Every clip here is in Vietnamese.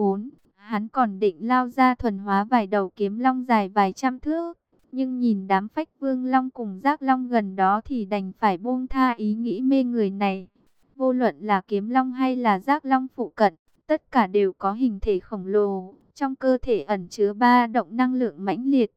vốn, hắn còn định lao ra thuần hóa vài đầu kiếm long dài vài trăm thước. Nhưng nhìn đám phách vương long cùng giác long gần đó thì đành phải buông tha ý nghĩ mê người này. Vô luận là kiếm long hay là giác long phụ cận, tất cả đều có hình thể khổng lồ, trong cơ thể ẩn chứa ba động năng lượng mãnh liệt.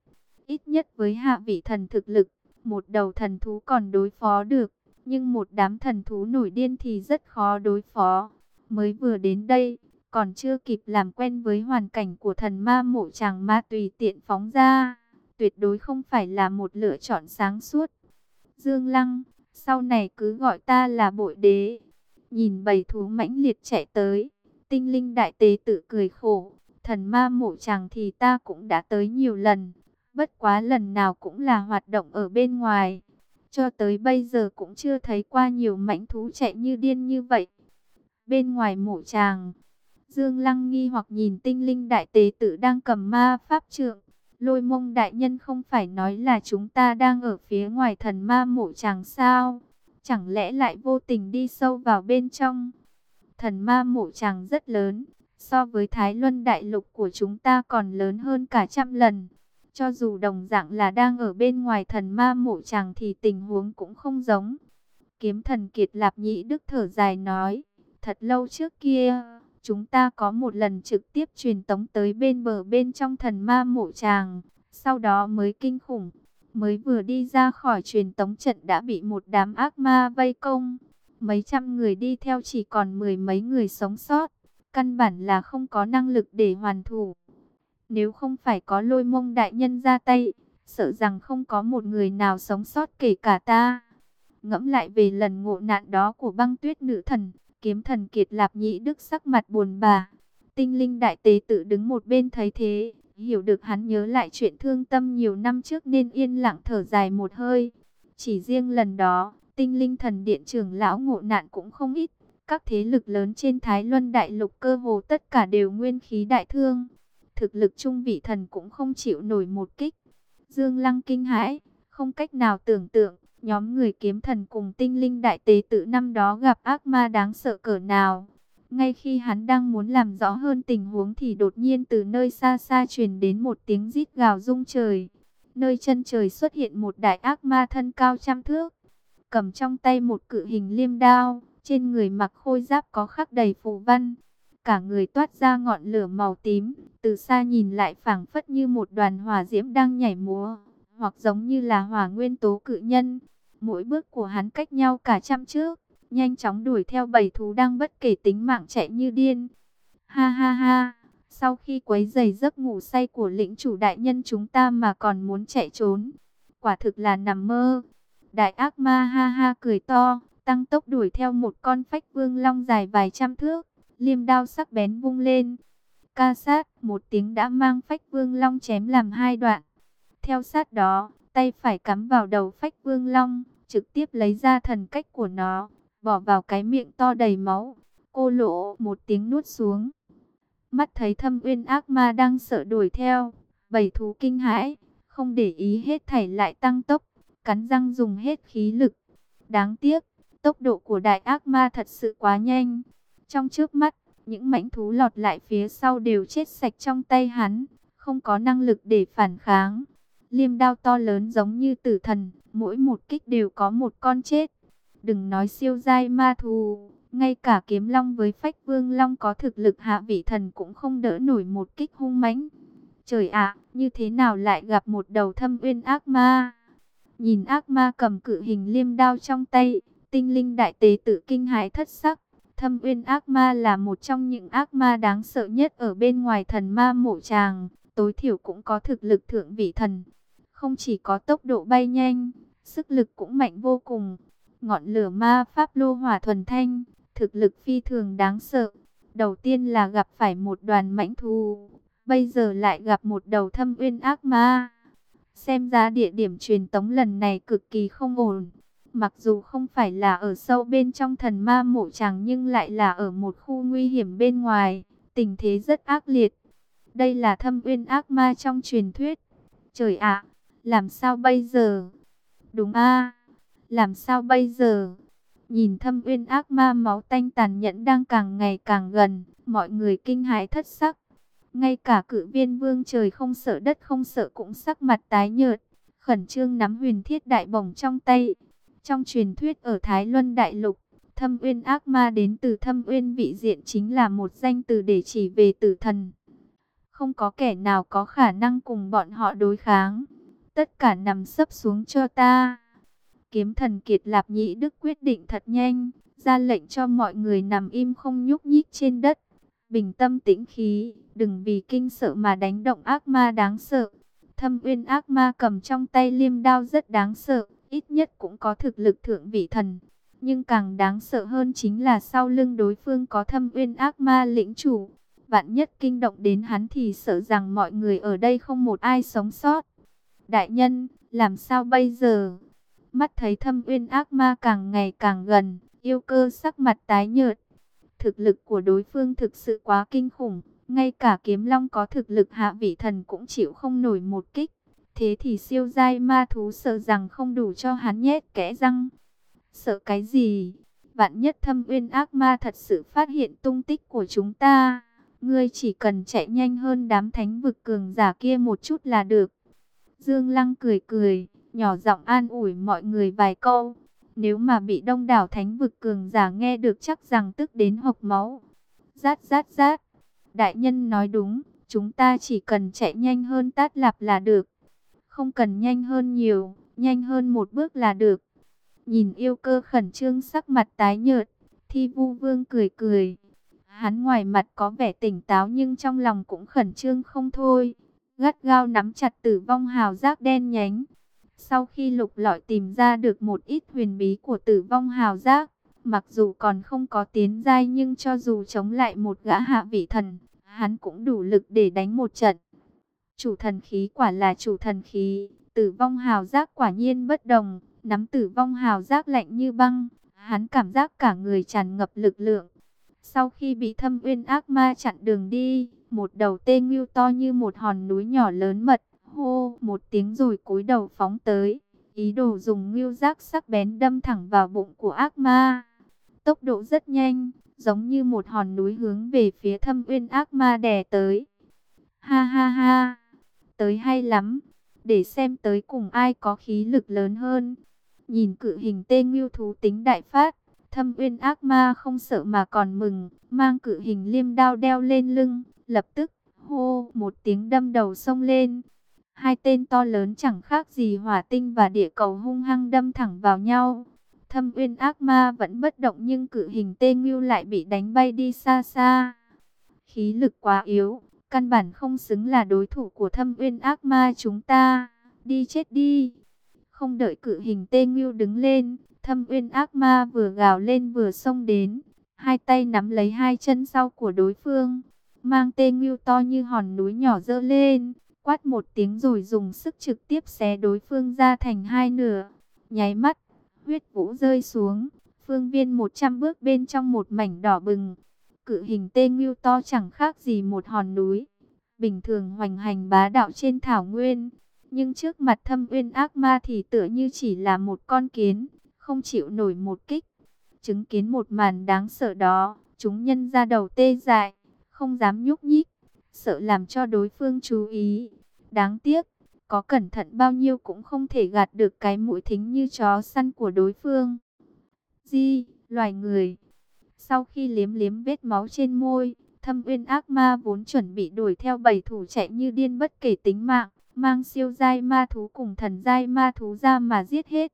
Ít nhất với hạ vị thần thực lực, một đầu thần thú còn đối phó được, nhưng một đám thần thú nổi điên thì rất khó đối phó. Mới vừa đến đây, còn chưa kịp làm quen với hoàn cảnh của thần ma mộ chàng ma tùy tiện phóng ra, tuyệt đối không phải là một lựa chọn sáng suốt. Dương Lăng, sau này cứ gọi ta là bội đế. Nhìn bầy thú mãnh liệt chạy tới, tinh linh đại tế tự cười khổ, thần ma mộ chàng thì ta cũng đã tới nhiều lần, bất quá lần nào cũng là hoạt động ở bên ngoài. Cho tới bây giờ cũng chưa thấy qua nhiều mãnh thú chạy như điên như vậy. Bên ngoài mộ chàng, Dương Lăng nghi hoặc nhìn tinh linh đại tế tử đang cầm ma pháp trượng. Lôi mông đại nhân không phải nói là chúng ta đang ở phía ngoài thần ma mộ chàng sao? Chẳng lẽ lại vô tình đi sâu vào bên trong? Thần ma mộ chàng rất lớn, so với Thái Luân đại lục của chúng ta còn lớn hơn cả trăm lần. Cho dù đồng dạng là đang ở bên ngoài thần ma mộ chàng thì tình huống cũng không giống. Kiếm thần kiệt lạp nhĩ đức thở dài nói, thật lâu trước kia, chúng ta có một lần trực tiếp truyền tống tới bên bờ bên trong thần ma mộ tràng, sau đó mới kinh khủng, mới vừa đi ra khỏi truyền tống trận đã bị một đám ác ma vây công, mấy trăm người đi theo chỉ còn mười mấy người sống sót, căn bản là không có năng lực để hoàn thủ. Nếu không phải có lôi mông đại nhân ra tay, sợ rằng không có một người nào sống sót kể cả ta. Ngẫm lại về lần ngộ nạn đó của băng tuyết nữ thần, Kiếm thần kiệt lạp nhị đức sắc mặt buồn bà. Tinh linh đại tế tự đứng một bên thấy thế, hiểu được hắn nhớ lại chuyện thương tâm nhiều năm trước nên yên lặng thở dài một hơi. Chỉ riêng lần đó, tinh linh thần điện trưởng lão ngộ nạn cũng không ít. Các thế lực lớn trên Thái Luân Đại Lục cơ hồ tất cả đều nguyên khí đại thương. Thực lực trung vị thần cũng không chịu nổi một kích. Dương Lăng kinh hãi, không cách nào tưởng tượng, Nhóm người kiếm thần cùng tinh linh đại tế tự năm đó gặp ác ma đáng sợ cỡ nào. Ngay khi hắn đang muốn làm rõ hơn tình huống thì đột nhiên từ nơi xa xa truyền đến một tiếng rít gào rung trời. Nơi chân trời xuất hiện một đại ác ma thân cao trăm thước. Cầm trong tay một cự hình liêm đao, trên người mặc khôi giáp có khắc đầy phù văn. Cả người toát ra ngọn lửa màu tím, từ xa nhìn lại phảng phất như một đoàn hỏa diễm đang nhảy múa, hoặc giống như là hỏa nguyên tố cự nhân. Mỗi bước của hắn cách nhau cả trăm trước, nhanh chóng đuổi theo bầy thú đang bất kể tính mạng chạy như điên. Ha ha ha, sau khi quấy giày giấc ngủ say của lĩnh chủ đại nhân chúng ta mà còn muốn chạy trốn. Quả thực là nằm mơ. Đại ác ma ha ha cười to, tăng tốc đuổi theo một con phách vương long dài vài trăm thước, liêm đao sắc bén vung lên. Ca sát, một tiếng đã mang phách vương long chém làm hai đoạn. Theo sát đó, tay phải cắm vào đầu phách vương long, trực tiếp lấy ra thần cách của nó, bỏ vào cái miệng to đầy máu. Cô lỗ một tiếng nuốt xuống. Mắt thấy thâm uyên ác ma đang sợ đuổi theo, bảy thú kinh hãi, không để ý hết thảy lại tăng tốc, cắn răng dùng hết khí lực. Đáng tiếc, tốc độ của đại ác ma thật sự quá nhanh. Trong trước mắt, những mãnh thú lọt lại phía sau đều chết sạch trong tay hắn, không có năng lực để phản kháng. Liêm đao to lớn giống như tử thần, mỗi một kích đều có một con chết. Đừng nói siêu giai ma thù, ngay cả kiếm long với phách vương long có thực lực hạ vị thần cũng không đỡ nổi một kích hung mãnh. Trời ạ, như thế nào lại gặp một đầu thâm uyên ác ma? Nhìn ác ma cầm cự hình liêm đao trong tay, tinh linh đại tế tự kinh hãi thất sắc. Thâm uyên ác ma là một trong những ác ma đáng sợ nhất ở bên ngoài thần ma mộ tràng, tối thiểu cũng có thực lực thượng vị thần. Không chỉ có tốc độ bay nhanh, sức lực cũng mạnh vô cùng. Ngọn lửa ma pháp lô hỏa thuần thanh, thực lực phi thường đáng sợ. Đầu tiên là gặp phải một đoàn mãnh thú, bây giờ lại gặp một đầu thâm uyên ác ma. Xem ra địa điểm truyền tống lần này cực kỳ không ổn. Mặc dù không phải là ở sâu bên trong thần ma mộ tràng nhưng lại là ở một khu nguy hiểm bên ngoài. Tình thế rất ác liệt. Đây là thâm uyên ác ma trong truyền thuyết. Trời ạ, làm sao bây giờ? Đúng a làm sao bây giờ? Nhìn thâm uyên ác ma máu tanh tàn nhẫn đang càng ngày càng gần, mọi người kinh hãi thất sắc. Ngay cả cử viên vương trời không sợ đất không sợ cũng sắc mặt tái nhợt, khẩn trương nắm huyền thiết đại bổng trong tay. Trong truyền thuyết ở Thái Luân Đại Lục, thâm uyên ác ma đến từ thâm uyên vị diện chính là một danh từ để chỉ về tử thần. Không có kẻ nào có khả năng cùng bọn họ đối kháng. Tất cả nằm sấp xuống cho ta. Kiếm thần kiệt lạp nhị đức quyết định thật nhanh, ra lệnh cho mọi người nằm im không nhúc nhích trên đất. Bình tâm tĩnh khí, đừng vì kinh sợ mà đánh động ác ma đáng sợ. Thâm uyên ác ma cầm trong tay liêm đao rất đáng sợ, ít nhất cũng có thực lực thượng vị thần. Nhưng càng đáng sợ hơn chính là sau lưng đối phương có thâm uyên ác ma lĩnh chủ. Vạn nhất kinh động đến hắn thì sợ rằng mọi người ở đây không một ai sống sót. Đại nhân, làm sao bây giờ? Mắt thấy thâm uyên ác ma càng ngày càng gần, yêu cơ sắc mặt tái nhợt. Thực lực của đối phương thực sự quá kinh khủng, ngay cả kiếm long có thực lực hạ vị thần cũng chịu không nổi một kích. Thế thì siêu giai ma thú sợ rằng không đủ cho hắn nhét kẽ răng. Sợ cái gì? Vạn nhất thâm uyên ác ma thật sự phát hiện tung tích của chúng ta. Ngươi chỉ cần chạy nhanh hơn đám thánh vực cường giả kia một chút là được. Dương Lăng cười cười, nhỏ giọng an ủi mọi người vài câu. Nếu mà bị đông đảo thánh vực cường giả nghe được chắc rằng tức đến hộc máu. Rát rát rát. Đại nhân nói đúng, chúng ta chỉ cần chạy nhanh hơn tát lạp là được. Không cần nhanh hơn nhiều, nhanh hơn một bước là được. Nhìn yêu cơ khẩn trương sắc mặt tái nhợt, thi vu vương cười cười. Hắn ngoài mặt có vẻ tỉnh táo nhưng trong lòng cũng khẩn trương không thôi. Gắt gao nắm chặt tử vong hào giác đen nhánh. Sau khi lục lọi tìm ra được một ít huyền bí của tử vong hào giác, mặc dù còn không có tiến giai nhưng cho dù chống lại một gã hạ vị thần, hắn cũng đủ lực để đánh một trận. Chủ thần khí quả là chủ thần khí, tử vong hào giác quả nhiên bất đồng, nắm tử vong hào giác lạnh như băng, hắn cảm giác cả người tràn ngập lực lượng. Sau khi bị thâm uyên ác ma chặn đường đi, một đầu tê ngưu to như một hòn núi nhỏ lớn mật, hô một tiếng rồi cúi đầu phóng tới, ý đồ dùng ngưu giác sắc bén đâm thẳng vào bụng của ác ma. Tốc độ rất nhanh, giống như một hòn núi hướng về phía thâm uyên ác ma đè tới. Ha ha ha, tới hay lắm, để xem tới cùng ai có khí lực lớn hơn. Nhìn cự hình tê ngưu thú tính đại phát, thâm uyên ác ma không sợ mà còn mừng, mang cự hình liêm đao đeo lên lưng, lập tức hô một tiếng đâm đầu sông lên. Hai tên to lớn chẳng khác gì hỏa tinh và địa cầu hung hăng đâm thẳng vào nhau. Thâm uyên ác ma vẫn bất động nhưng cự hình tê ngưu lại bị đánh bay đi xa xa. Khí lực quá yếu, căn bản không xứng là đối thủ của thâm uyên ác ma chúng ta. Đi chết đi. Không đợi cự hình tê ngưu đứng lên, thâm uyên ác ma vừa gào lên vừa xông đến. Hai tay nắm lấy hai chân sau của đối phương, mang tê ngưu to như hòn núi nhỏ dơ lên quát một tiếng rồi dùng sức trực tiếp xé đối phương ra thành hai nửa. Nháy mắt, huyết vũ rơi xuống, phương viên 100 bước bên trong một mảnh đỏ bừng. Cự hình tê ngưu to chẳng khác gì một hòn núi. Bình thường hoành hành bá đạo trên thảo nguyên. Nhưng trước mặt thâm uyên ác ma thì tựa như chỉ là một con kiến, không chịu nổi một kích. Chứng kiến một màn đáng sợ đó, chúng nhân ra đầu tê dại, không dám nhúc nhích sợ làm cho đối phương chú ý. Đáng tiếc, có cẩn thận bao nhiêu cũng không thể gạt được cái mũi thính như chó săn của đối phương. Di, loài người. Sau khi liếm liếm vết máu trên môi, thâm uyên ác ma vốn chuẩn bị đuổi theo bảy thủ chạy như điên bất kể tính mạng, mang siêu giai ma thú cùng thần giai ma thú ra mà giết hết.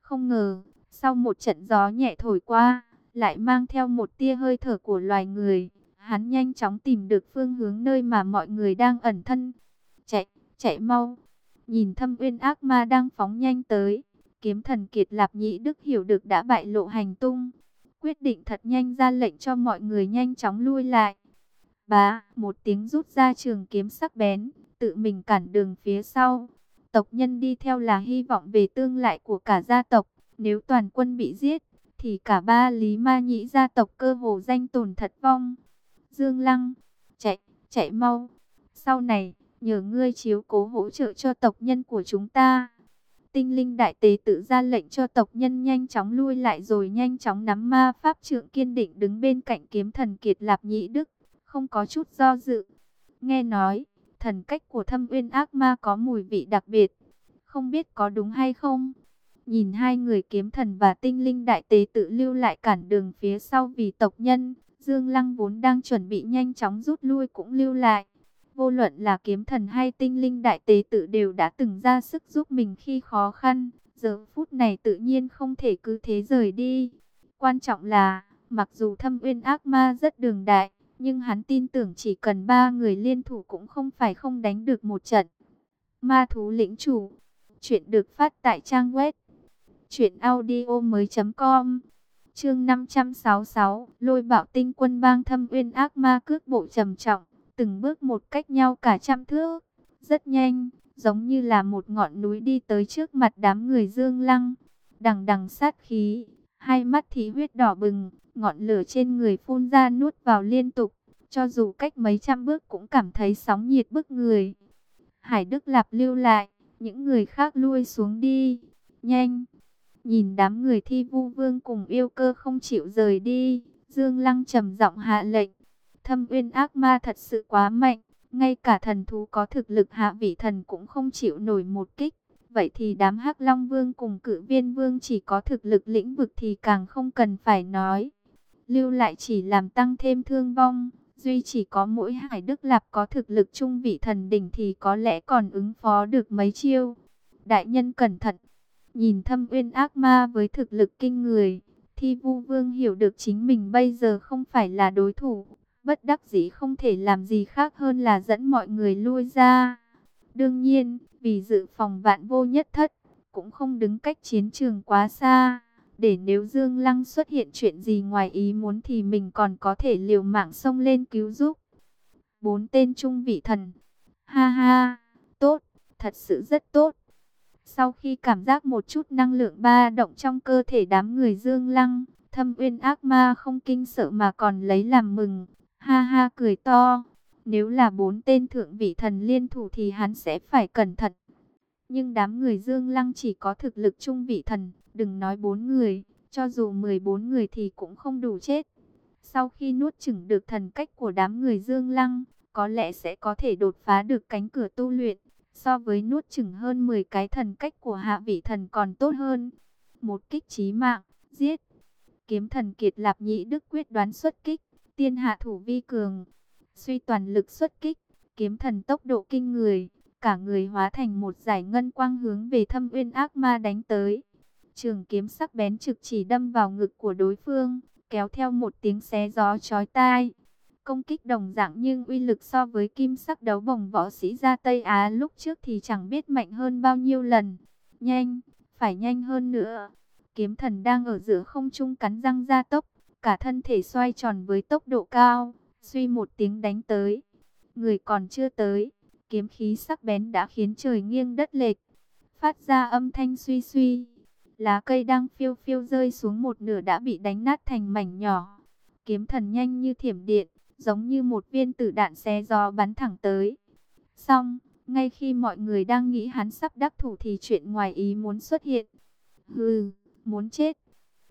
Không ngờ, sau một trận gió nhẹ thổi qua, lại mang theo một tia hơi thở của loài người. Hắn nhanh chóng tìm được phương hướng nơi mà mọi người đang ẩn thân. Chạy, chạy mau. Nhìn thâm uyên ác ma đang phóng nhanh tới. Kiếm thần kiệt lạp nhĩ đức hiểu được đã bại lộ hành tung. Quyết định thật nhanh ra lệnh cho mọi người nhanh chóng lui lại. Bá, một tiếng rút ra trường kiếm sắc bén, tự mình cản đường phía sau. Tộc nhân đi theo là hy vọng về tương lại của cả gia tộc. Nếu toàn quân bị giết, thì cả ba lý ma nhĩ gia tộc cơ hồ danh tồn thật vong. Dương Lăng, chạy, chạy mau. Sau này, nhờ ngươi chiếu cố hỗ trợ cho tộc nhân của chúng ta. Tinh linh đại tế tự ra lệnh cho tộc nhân nhanh chóng lui lại rồi nhanh chóng nắm ma pháp trượng kiên định đứng bên cạnh kiếm thần kiệt lạp nhị đức. không có chút do dự. Nghe nói, thần cách của thâm uyên ác ma có mùi vị đặc biệt, không biết có đúng hay không. Nhìn hai người kiếm thần và tinh linh đại tế tự lưu lại cản đường phía sau vì tộc nhân, Dương Lăng vốn đang chuẩn bị nhanh chóng rút lui cũng lưu lại. Vô luận là kiếm thần hay tinh linh đại tế tự đều đã từng ra sức giúp mình khi khó khăn. Giờ phút này tự nhiên không thể cứ thế rời đi. Quan trọng là, mặc dù thâm uyên ác ma rất đường đại, nhưng hắn tin tưởng chỉ cần ba người liên thủ cũng không phải không đánh được một trận. Ma thú lĩnh chủ. Chuyện được phát tại trang web. Chuyện audio mới com. Chương 566. Lôi bạo tinh quân bang thâm uyên ác ma cước bộ trầm trọng. Từng bước một cách nhau cả trăm thước. Rất nhanh. Giống như là một ngọn núi đi tới trước mặt đám người dương lăng. Đằng đằng sát khí. Hai mắt thí huyết đỏ bừng ngọn lửa trên người phun ra nuốt vào liên tục, cho dù cách mấy trăm bước cũng cảm thấy sóng nhiệt bức người. Hải Đức Lạp lưu lại, những người khác lui xuống đi, nhanh. Nhìn đám người thi vu vương cùng yêu cơ không chịu rời đi, Dương Lăng trầm giọng hạ lệnh. Thâm uyên ác ma thật sự quá mạnh, ngay cả thần thú có thực lực hạ vị thần cũng không chịu nổi một kích. Vậy thì đám hắc Long Vương cùng cử viên Vương chỉ có thực lực lĩnh vực thì càng không cần phải nói lưu lại chỉ làm tăng thêm thương vong. Duy chỉ có mỗi Hải Đức Lạp có thực lực trung vị thần đỉnh thì có lẽ còn ứng phó được mấy chiêu. Đại nhân cẩn thận, nhìn thâm uyên ác ma với thực lực kinh người. Thi vu vương hiểu được chính mình bây giờ không phải là đối thủ. Bất đắc dĩ không thể làm gì khác hơn là dẫn mọi người lui ra. Đương nhiên, vì dự phòng vạn vô nhất thất, cũng không đứng cách chiến trường quá xa để nếu Dương Lăng xuất hiện chuyện gì ngoài ý muốn thì mình còn có thể liều mạng xông lên cứu giúp. Bốn tên trung vị thần. Ha ha, tốt, thật sự rất tốt. Sau khi cảm giác một chút năng lượng ba động trong cơ thể đám người Dương Lăng, thâm uyên ác ma không kinh sợ mà còn lấy làm mừng. Ha ha cười to. Nếu là bốn tên thượng vị thần liên thủ thì hắn sẽ phải cẩn thận. Nhưng đám người Dương Lăng chỉ có thực lực trung vị thần, Đừng nói bốn người, cho dù 14 người thì cũng không đủ chết. Sau khi nuốt chửng được thần cách của đám người Dương Lăng, có lẽ sẽ có thể đột phá được cánh cửa tu luyện. So với nuốt chửng hơn 10 cái thần cách của hạ vị thần còn tốt hơn. Một kích chí mạng, giết. Kiếm thần kiệt lạp nhị đức quyết đoán xuất kích, tiên hạ thủ vi cường. Suy toàn lực xuất kích, kiếm thần tốc độ kinh người. Cả người hóa thành một giải ngân quang hướng về thâm uyên ác ma đánh tới. Trường kiếm sắc bén trực chỉ đâm vào ngực của đối phương, kéo theo một tiếng xé gió chói tai. Công kích đồng dạng nhưng uy lực so với kim sắc đấu bồng võ sĩ ra Tây Á lúc trước thì chẳng biết mạnh hơn bao nhiêu lần. Nhanh, phải nhanh hơn nữa. Kiếm thần đang ở giữa không trung cắn răng ra tốc, cả thân thể xoay tròn với tốc độ cao, suy một tiếng đánh tới. Người còn chưa tới, kiếm khí sắc bén đã khiến trời nghiêng đất lệch, phát ra âm thanh suy suy Lá cây đang phiêu phiêu rơi xuống một nửa đã bị đánh nát thành mảnh nhỏ. Kiếm thần nhanh như thiểm điện, giống như một viên tử đạn xé gió bắn thẳng tới. Xong, ngay khi mọi người đang nghĩ hắn sắp đắc thủ thì chuyện ngoài ý muốn xuất hiện. Hừ, muốn chết.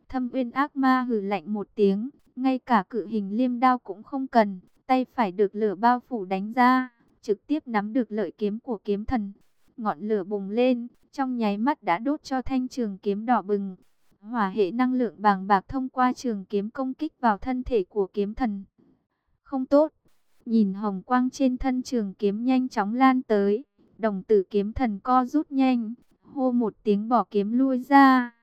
Thâm uyên ác ma hừ lạnh một tiếng, ngay cả cự hình liêm đao cũng không cần, tay phải được lửa bao phủ đánh ra, trực tiếp nắm được lợi kiếm của kiếm thần. Ngọn lửa bùng lên, trong nháy mắt đã đốt cho thanh trường kiếm đỏ bừng. Hỏa hệ năng lượng bàng bạc thông qua trường kiếm công kích vào thân thể của kiếm thần. Không tốt, nhìn hồng quang trên thân trường kiếm nhanh chóng lan tới, đồng tử kiếm thần co rút nhanh, hô một tiếng bỏ kiếm lui ra.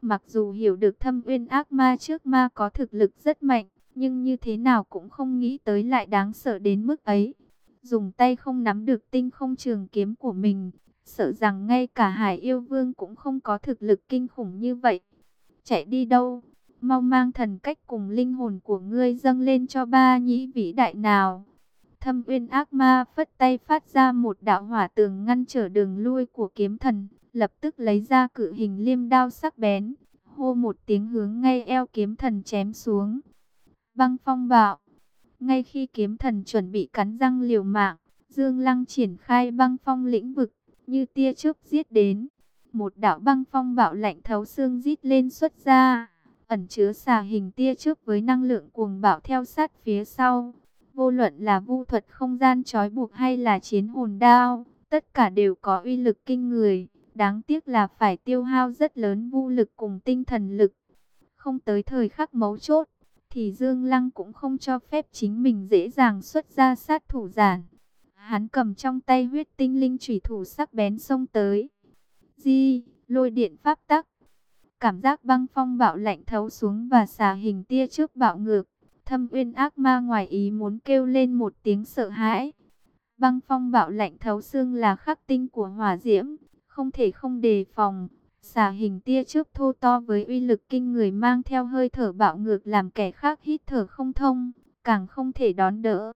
Mặc dù hiểu được thâm uyên ác ma trước ma có thực lực rất mạnh, nhưng như thế nào cũng không nghĩ tới lại đáng sợ đến mức ấy. Dùng tay không nắm được tinh không trường kiếm của mình, Sợ rằng ngay cả Hải Yêu Vương cũng không có thực lực kinh khủng như vậy. Chạy đi đâu? Mau mang thần cách cùng linh hồn của ngươi dâng lên cho ba nhĩ vĩ đại nào. Thâm uyên ác ma phất tay phát ra một đạo hỏa tường ngăn trở đường lui của kiếm thần. Lập tức lấy ra cự hình liêm đao sắc bén. Hô một tiếng hướng ngay eo kiếm thần chém xuống. Băng phong bạo. Ngay khi kiếm thần chuẩn bị cắn răng liều mạng, Dương Lăng triển khai băng phong lĩnh vực như tia chớp giết đến. Một đạo băng phong bạo lạnh thấu xương rít lên xuất ra, ẩn chứa xà hình tia trước với năng lượng cuồng bạo theo sát phía sau. Vô luận là vu thuật không gian trói buộc hay là chiến hồn đao, tất cả đều có uy lực kinh người. Đáng tiếc là phải tiêu hao rất lớn vu lực cùng tinh thần lực. Không tới thời khắc mấu chốt, thì Dương Lăng cũng không cho phép chính mình dễ dàng xuất ra sát thủ giản. Hắn cầm trong tay huyết tinh linh chủy thủ sắc bén xông tới. Di, lôi điện pháp tắc. Cảm giác băng phong bạo lạnh thấu xuống và xà hình tia trước bạo ngược. Thâm uyên ác ma ngoài ý muốn kêu lên một tiếng sợ hãi. Băng phong bạo lạnh thấu xương là khắc tinh của hỏa diễm, không thể không đề phòng. Xà hình tia trước thô to với uy lực kinh người mang theo hơi thở bạo ngược làm kẻ khác hít thở không thông, càng không thể đón đỡ.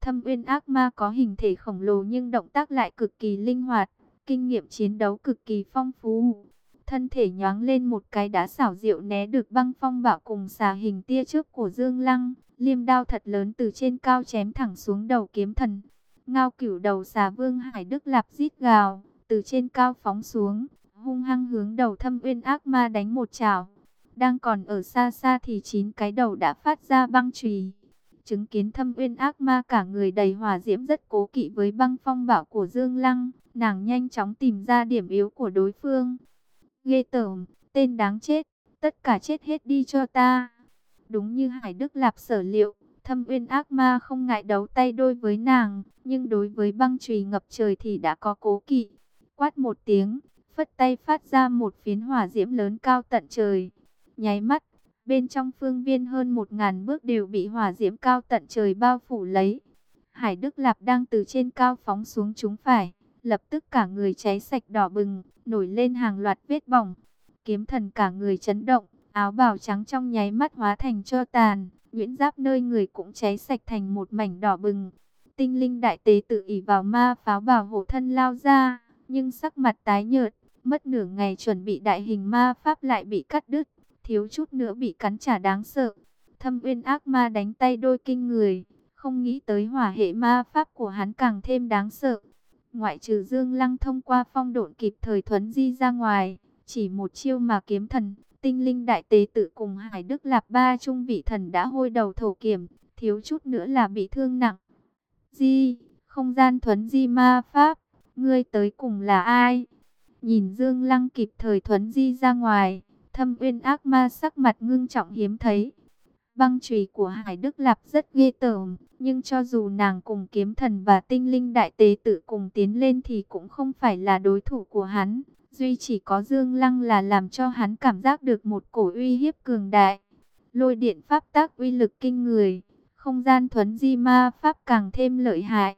Thâm uyên ác ma có hình thể khổng lồ nhưng động tác lại cực kỳ linh hoạt, kinh nghiệm chiến đấu cực kỳ phong phú. Thân thể nhoáng lên một cái đã xảo diệu né được băng phong bạo cùng xà hình tia trước của Dương Lăng. Liêm đao thật lớn từ trên cao chém thẳng xuống đầu kiếm thần. Ngao cửu đầu xà vương Hải Đức Lạp rít gào, từ trên cao phóng xuống, hung hăng hướng đầu thâm uyên ác ma đánh một chảo. Đang còn ở xa xa thì chín cái đầu đã phát ra băng trùy. Chứng kiến thâm uyên ác ma cả người đầy hòa diễm rất cố kỵ với băng phong bạo của Dương Lăng. Nàng nhanh chóng tìm ra điểm yếu của đối phương. Ghê tởm, tên đáng chết, tất cả chết hết đi cho ta. Đúng như Hải Đức Lạp sở liệu, thâm uyên ác ma không ngại đấu tay đôi với nàng, nhưng đối với băng chùy ngập trời thì đã có cố kỵ. Quát một tiếng, phất tay phát ra một phiến hỏa diễm lớn cao tận trời. Nháy mắt, bên trong phương viên hơn một ngàn bước đều bị hỏa diễm cao tận trời bao phủ lấy. Hải Đức Lạp đang từ trên cao phóng xuống chúng phải, lập tức cả người cháy sạch đỏ bừng, nổi lên hàng loạt vết bỏng. Kiếm thần cả người chấn động, áo bào trắng trong nháy mắt hóa thành cho tàn, nhuyễn giáp nơi người cũng cháy sạch thành một mảnh đỏ bừng. Tinh linh đại tế tự ỉ vào ma pháo bảo hộ thân lao ra, nhưng sắc mặt tái nhợt, mất nửa ngày chuẩn bị đại hình ma pháp lại bị cắt đứt, thiếu chút nữa bị cắn trả đáng sợ. Thâm uyên ác ma đánh tay đôi kinh người, không nghĩ tới hỏa hệ ma pháp của hắn càng thêm đáng sợ. Ngoại trừ Dương Lăng thông qua phong độn kịp thời thuấn di ra ngoài, chỉ một chiêu mà kiếm thần, tinh linh đại tế tự cùng Hải Đức Lạp ba trung vị thần đã hôi đầu thổ kiểm, thiếu chút nữa là bị thương nặng. Di, không gian thuấn di ma pháp, ngươi tới cùng là ai? Nhìn Dương Lăng kịp thời thuấn di ra ngoài, thâm uyên ác ma sắc mặt ngưng trọng hiếm thấy. Băng chùy của Hải Đức Lạp rất ghê tởm, nhưng cho dù nàng cùng kiếm thần và tinh linh đại tế tự cùng tiến lên thì cũng không phải là đối thủ của hắn. Duy chỉ có Dương Lăng là làm cho hắn cảm giác được một cổ uy hiếp cường đại. Lôi điện pháp tác uy lực kinh người, không gian thuấn di ma pháp càng thêm lợi hại.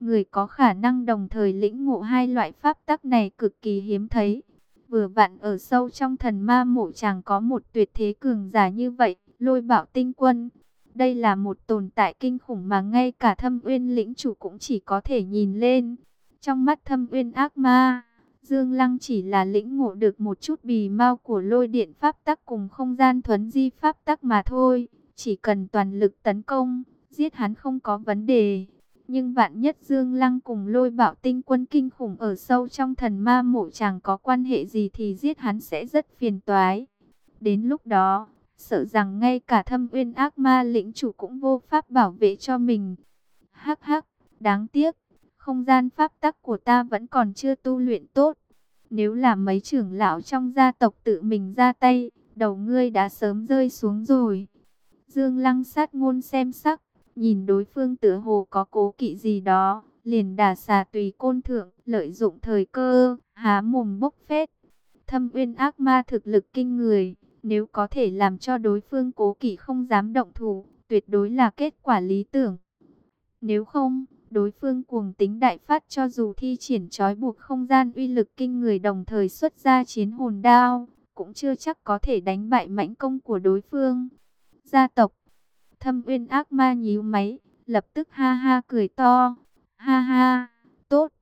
Người có khả năng đồng thời lĩnh ngộ hai loại pháp tắc này cực kỳ hiếm thấy. Vừa vặn ở sâu trong thần ma mộ chàng có một tuyệt thế cường giả như vậy, lôi bảo tinh quân. Đây là một tồn tại kinh khủng mà ngay cả thâm uyên lĩnh chủ cũng chỉ có thể nhìn lên. Trong mắt thâm uyên ác ma, Dương Lăng chỉ là lĩnh ngộ được một chút bì mau của lôi điện pháp tắc cùng không gian thuấn di pháp tắc mà thôi. Chỉ cần toàn lực tấn công, giết hắn không có vấn đề. Nhưng vạn nhất Dương Lăng cùng lôi bạo tinh quân kinh khủng ở sâu trong thần ma mộ chẳng có quan hệ gì thì giết hắn sẽ rất phiền toái. Đến lúc đó, sợ rằng ngay cả thâm uyên ác ma lĩnh chủ cũng vô pháp bảo vệ cho mình. Hắc hắc, đáng tiếc, không gian pháp tắc của ta vẫn còn chưa tu luyện tốt. Nếu là mấy trưởng lão trong gia tộc tự mình ra tay, đầu ngươi đã sớm rơi xuống rồi. Dương Lăng sát ngôn xem sắc, nhìn đối phương tựa hồ có cố kỵ gì đó, liền đả xà tùy côn thượng, lợi dụng thời cơ, há mồm bốc phét. Thâm uyên ác ma thực lực kinh người, nếu có thể làm cho đối phương cố kỵ không dám động thủ, tuyệt đối là kết quả lý tưởng. Nếu không, đối phương cuồng tính đại phát cho dù thi triển trói buộc không gian uy lực kinh người đồng thời xuất ra chiến hồn đao, cũng chưa chắc có thể đánh bại mãnh công của đối phương. Gia tộc Thâm uyên ác ma nhíu máy, lập tức ha ha cười to. Ha ha, tốt.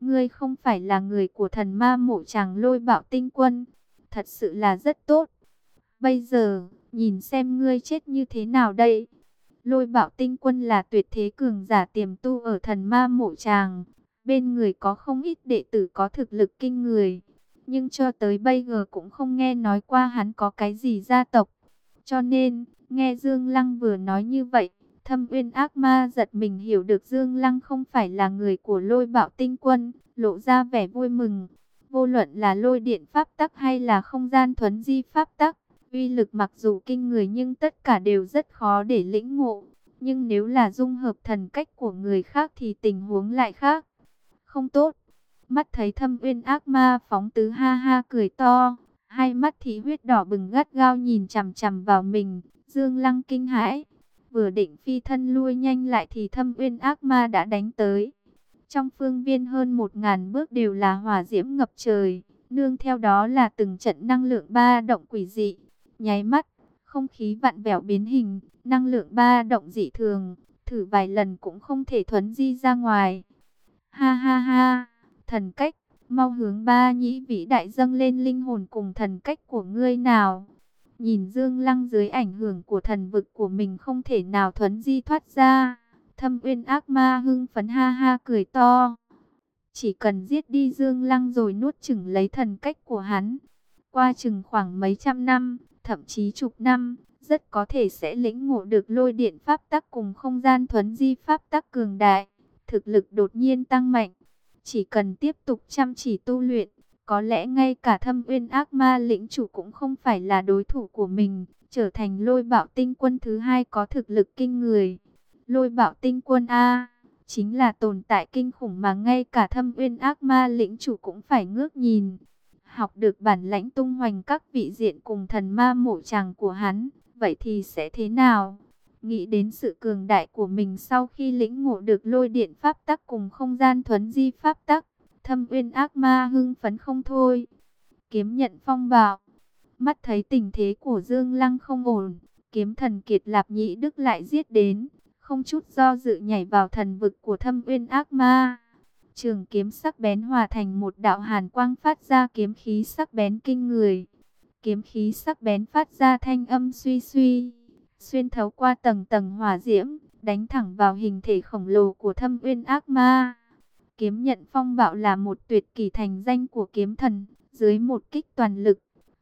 Ngươi không phải là người của thần ma mộ chàng lôi bạo tinh quân. Thật sự là rất tốt. Bây giờ, nhìn xem ngươi chết như thế nào đây. Lôi bạo tinh quân là tuyệt thế cường giả tiềm tu ở thần ma mộ tràng Bên người có không ít đệ tử có thực lực kinh người. Nhưng cho tới bây giờ cũng không nghe nói qua hắn có cái gì gia tộc. Cho nên, Nghe Dương Lăng vừa nói như vậy, Thâm uyên ác ma giật mình hiểu được Dương Lăng không phải là người của lôi bạo tinh quân, lộ ra vẻ vui mừng. Vô luận là lôi điện pháp tắc hay là không gian thuấn di pháp tắc, uy lực mặc dù kinh người nhưng tất cả đều rất khó để lĩnh ngộ. Nhưng nếu là dung hợp thần cách của người khác thì tình huống lại khác. Không tốt. Mắt thấy thâm uyên ác ma phóng tứ ha ha cười to. Hai mắt thí huyết đỏ bừng gắt gao nhìn chằm chằm vào mình. Dương Lăng kinh hãi. Vừa định phi thân lui nhanh lại thì thâm uyên ác ma đã đánh tới. Trong phương viên hơn một ngàn bước đều là hỏa diễm ngập trời. Nương theo đó là từng trận năng lượng ba động quỷ dị. Nháy mắt, không khí vặn vẹo biến hình, năng lượng ba động dị thường. Thử vài lần cũng không thể thuấn di ra ngoài. Ha ha ha, thần cách, mau hướng ba nhĩ vĩ đại dâng lên linh hồn cùng thần cách của ngươi nào. Nhìn Dương Lăng dưới ảnh hưởng của thần vực của mình không thể nào thuấn di thoát ra. Thâm uyên ác ma hưng phấn ha ha cười to. Chỉ cần giết đi Dương Lăng rồi nuốt chửng lấy thần cách của hắn. Qua chừng khoảng mấy trăm năm, thậm chí chục năm, rất có thể sẽ lĩnh ngộ được lôi điện pháp tắc cùng không gian thuấn di pháp tắc cường đại. Thực lực đột nhiên tăng mạnh. Chỉ cần tiếp tục chăm chỉ tu luyện, có lẽ ngay cả thâm uyên ác ma lĩnh chủ cũng không phải là đối thủ của mình, trở thành lôi bạo tinh quân thứ hai có thực lực kinh người. Lôi bạo tinh quân A, chính là tồn tại kinh khủng mà ngay cả thâm uyên ác ma lĩnh chủ cũng phải ngước nhìn. Học được bản lãnh tung hoành các vị diện cùng thần ma mộ tràng của hắn, vậy thì sẽ thế nào? Nghĩ đến sự cường đại của mình sau khi lĩnh ngộ được lôi điện pháp tắc cùng không gian thuấn di pháp tắc, thâm uyên ác ma hưng phấn không thôi. Kiếm nhận phong bạo, mắt thấy tình thế của Dương Lăng không ổn, kiếm thần kiệt lạp nhị đức lại giết đến, không chút do dự nhảy vào thần vực của thâm uyên ác ma. Trường kiếm sắc bén hòa thành một đạo hàn quang phát ra kiếm khí sắc bén kinh người. Kiếm khí sắc bén phát ra thanh âm suy suy, xuyên thấu qua tầng tầng hỏa diễm, đánh thẳng vào hình thể khổng lồ của thâm uyên ác ma. Kiếm nhận phong bạo là một tuyệt kỳ thành danh của kiếm thần, dưới một kích toàn lực,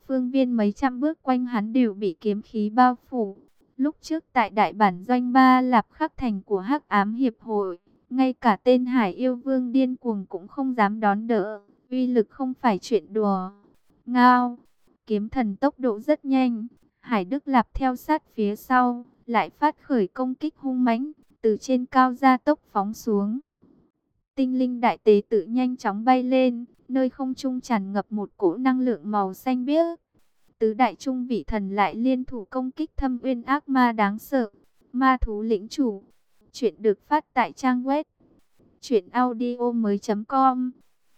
phương viên mấy trăm bước quanh hắn đều bị kiếm khí bao phủ. Lúc trước tại đại bản doanh ba lạp khắc thành của hắc ám hiệp hội, ngay cả tên hải yêu vương điên cuồng cũng không dám đón đỡ, uy lực không phải chuyện đùa. Ngao, kiếm thần tốc độ rất nhanh, hải đức lạp theo sát phía sau, lại phát khởi công kích hung mãnh, từ trên cao ra tốc phóng xuống. Tinh linh đại tế tự nhanh chóng bay lên, nơi không trung tràn ngập một cỗ năng lượng màu xanh biếc. Tứ đại trung vị thần lại liên thủ công kích thâm uyên ác ma đáng sợ. Ma thú lĩnh chủ. Chuyện được phát tại trang web. Chuyện audio mới com.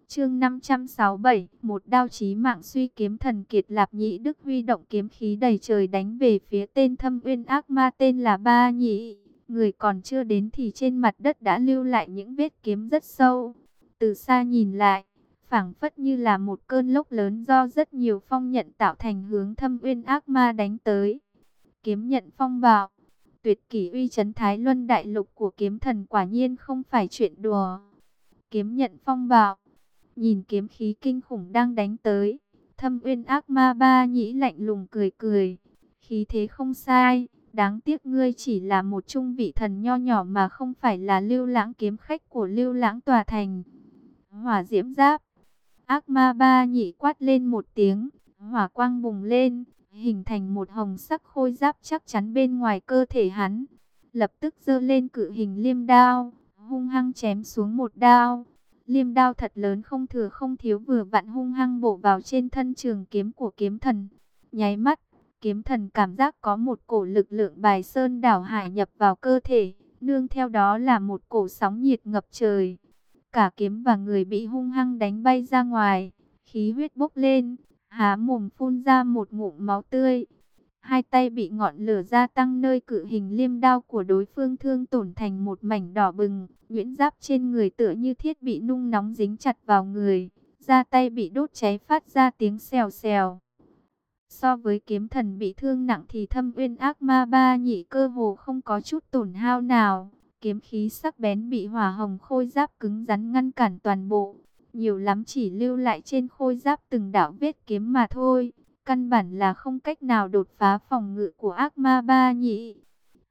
Chương 567, một đao chí mạng suy kiếm thần kiệt lạp nhị đức huy động kiếm khí đầy trời đánh về phía tên thâm uyên ác ma tên là Ba Nhị. Người còn chưa đến thì trên mặt đất đã lưu lại những vết kiếm rất sâu. Từ xa nhìn lại, phảng phất như là một cơn lốc lớn do rất nhiều phong nhận tạo thành hướng thâm uyên ác ma đánh tới. Kiếm nhận phong bạo, tuyệt kỷ uy chấn thái luân đại lục của kiếm thần quả nhiên không phải chuyện đùa. Kiếm nhận phong bạo, nhìn kiếm khí kinh khủng đang đánh tới, thâm uyên ác ma ba nhĩ lạnh lùng cười cười, khí thế không sai. Đáng tiếc ngươi chỉ là một trung vị thần nho nhỏ mà không phải là lưu lãng kiếm khách của lưu lãng tòa thành. Hỏa diễm giáp, Ác ma ba nhị quát lên một tiếng, hỏa quang bùng lên, hình thành một hồng sắc khôi giáp chắc chắn bên ngoài cơ thể hắn. Lập tức giơ lên cự hình liêm đao, hung hăng chém xuống một đao. Liêm đao thật lớn không thừa không thiếu vừa vặn hung hăng bổ vào trên thân trường kiếm của kiếm thần. Nháy mắt, kiếm thần cảm giác có một cổ lực lượng bài sơn đảo hải nhập vào cơ thể, nương theo đó là một cổ sóng nhiệt ngập trời. Cả kiếm và người bị hung hăng đánh bay ra ngoài, khí huyết bốc lên, há mồm phun ra một ngụm máu tươi. Hai tay bị ngọn lửa gia tăng nơi cự hình liêm đao của đối phương thương tổn thành một mảnh đỏ bừng. Nguyễn giáp trên người tựa như thiết bị nung nóng dính chặt vào người. Da tay bị đốt cháy phát ra tiếng xèo xèo. So với kiếm thần bị thương nặng thì thâm uyên ác ma ba nhị cơ hồ không có chút tổn hao nào. Kiếm khí sắc bén bị hỏa hồng khôi giáp cứng rắn ngăn cản toàn bộ. Nhiều lắm chỉ lưu lại trên khôi giáp từng đạo vết kiếm mà thôi. Căn bản là không cách nào đột phá phòng ngự của ác ma ba nhị.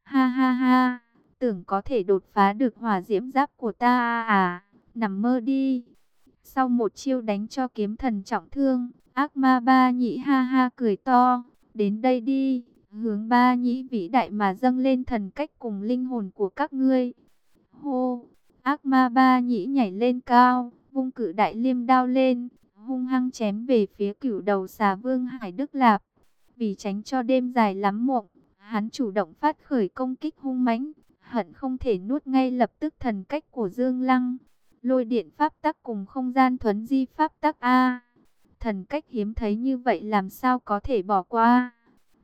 Ha ha ha, tưởng có thể đột phá được hỏa diễm giáp của ta à, nằm mơ đi. Sau một chiêu đánh cho kiếm thần trọng thương, ác ma ba nhị ha ha cười to, đến đây đi, hướng ba nhị vĩ đại mà dâng lên thần cách cùng linh hồn của các ngươi. Hô, ác ma ba nhị nhảy lên cao, vung cử đại liêm đao lên, hung hăng chém về phía cửu đầu xà vương Hải Đức Lạp. Vì tránh cho đêm dài lắm mộng, hắn chủ động phát khởi công kích hung mãnh, hận không thể nuốt ngay lập tức thần cách của Dương Lăng. Lôi điện pháp tắc cùng không gian thuấn di pháp tắc A. Thần cách hiếm thấy như vậy làm sao có thể bỏ qua.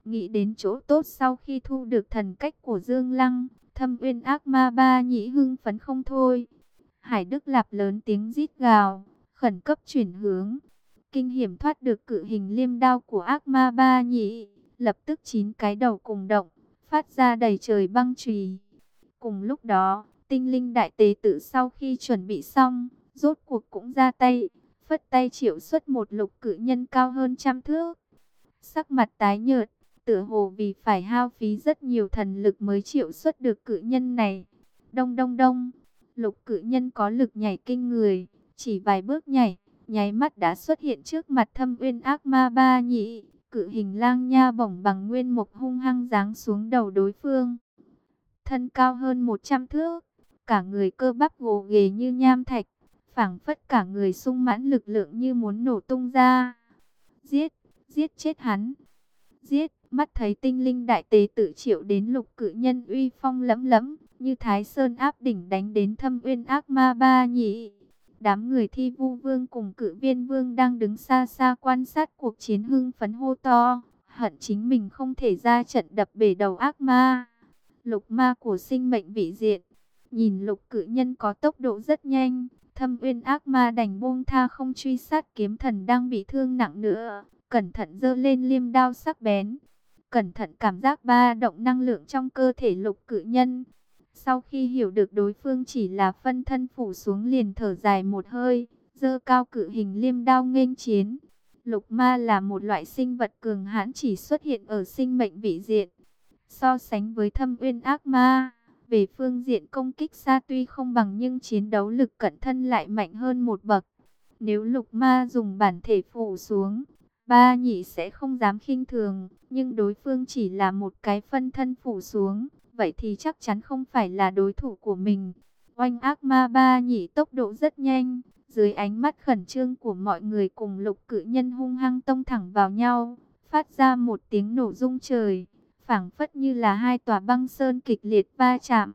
Nghĩ đến chỗ tốt sau khi thu được thần cách của Dương Lăng, thâm uyên ác ma ba nhĩ hưng phấn không thôi. Hải Đức Lạp lớn tiếng rít gào, khẩn cấp chuyển hướng. Kinh hiểm thoát được cự hình liêm đao của ác ma ba nhị, lập tức chín cái đầu cùng động, phát ra đầy trời băng trùy. Cùng lúc đó, tinh linh đại tế tự sau khi chuẩn bị xong, rốt cuộc cũng ra tay, phất tay triệu xuất một lục cự nhân cao hơn trăm thước. Sắc mặt tái nhợt, tựa hồ vì phải hao phí rất nhiều thần lực mới triệu xuất được cự nhân này. Đông đông đông, lục cự nhân có lực nhảy kinh người, chỉ vài bước nhảy, nháy mắt đã xuất hiện trước mặt thâm uyên ác ma ba nhị, cự hình lang nha bổng bằng nguyên mục hung hăng giáng xuống đầu đối phương. Thân cao hơn 100 thước, cả người cơ bắp gồ ghề như nham thạch, phảng phất cả người sung mãn lực lượng như muốn nổ tung ra. Giết, giết chết hắn. Giết, mắt thấy tinh linh đại tế tự triệu đến lục cự nhân uy phong lẫm lẫm, như thái sơn áp đỉnh đánh đến thâm uyên ác ma ba nhị. Đám người thi vu vương cùng cự viên vương đang đứng xa xa quan sát cuộc chiến hưng phấn hô to, hận chính mình không thể ra trận đập bể đầu ác ma. Lục ma của sinh mệnh vị diện, nhìn lục cự nhân có tốc độ rất nhanh, thâm uyên ác ma đành buông tha không truy sát kiếm thần đang bị thương nặng nữa, cẩn thận dơ lên liêm đao sắc bén. Cẩn thận cảm giác ba động năng lượng trong cơ thể lục cự nhân, sau khi hiểu được đối phương chỉ là phân thân phủ xuống liền thở dài một hơi, dơ cao cự hình liêm đao nghênh chiến. Lục ma là một loại sinh vật cường hãn chỉ xuất hiện ở sinh mệnh vị diện. So sánh với thâm uyên ác ma, về phương diện công kích xa tuy không bằng nhưng chiến đấu lực cận thân lại mạnh hơn một bậc. Nếu lục ma dùng bản thể phủ xuống, ba nhị sẽ không dám khinh thường, nhưng đối phương chỉ là một cái phân thân phủ xuống vậy thì chắc chắn không phải là đối thủ của mình. Oanh ác ma ba nhỉ tốc độ rất nhanh, dưới ánh mắt khẩn trương của mọi người cùng lục cự nhân hung hăng tông thẳng vào nhau, phát ra một tiếng nổ rung trời, phảng phất như là hai tòa băng sơn kịch liệt va chạm.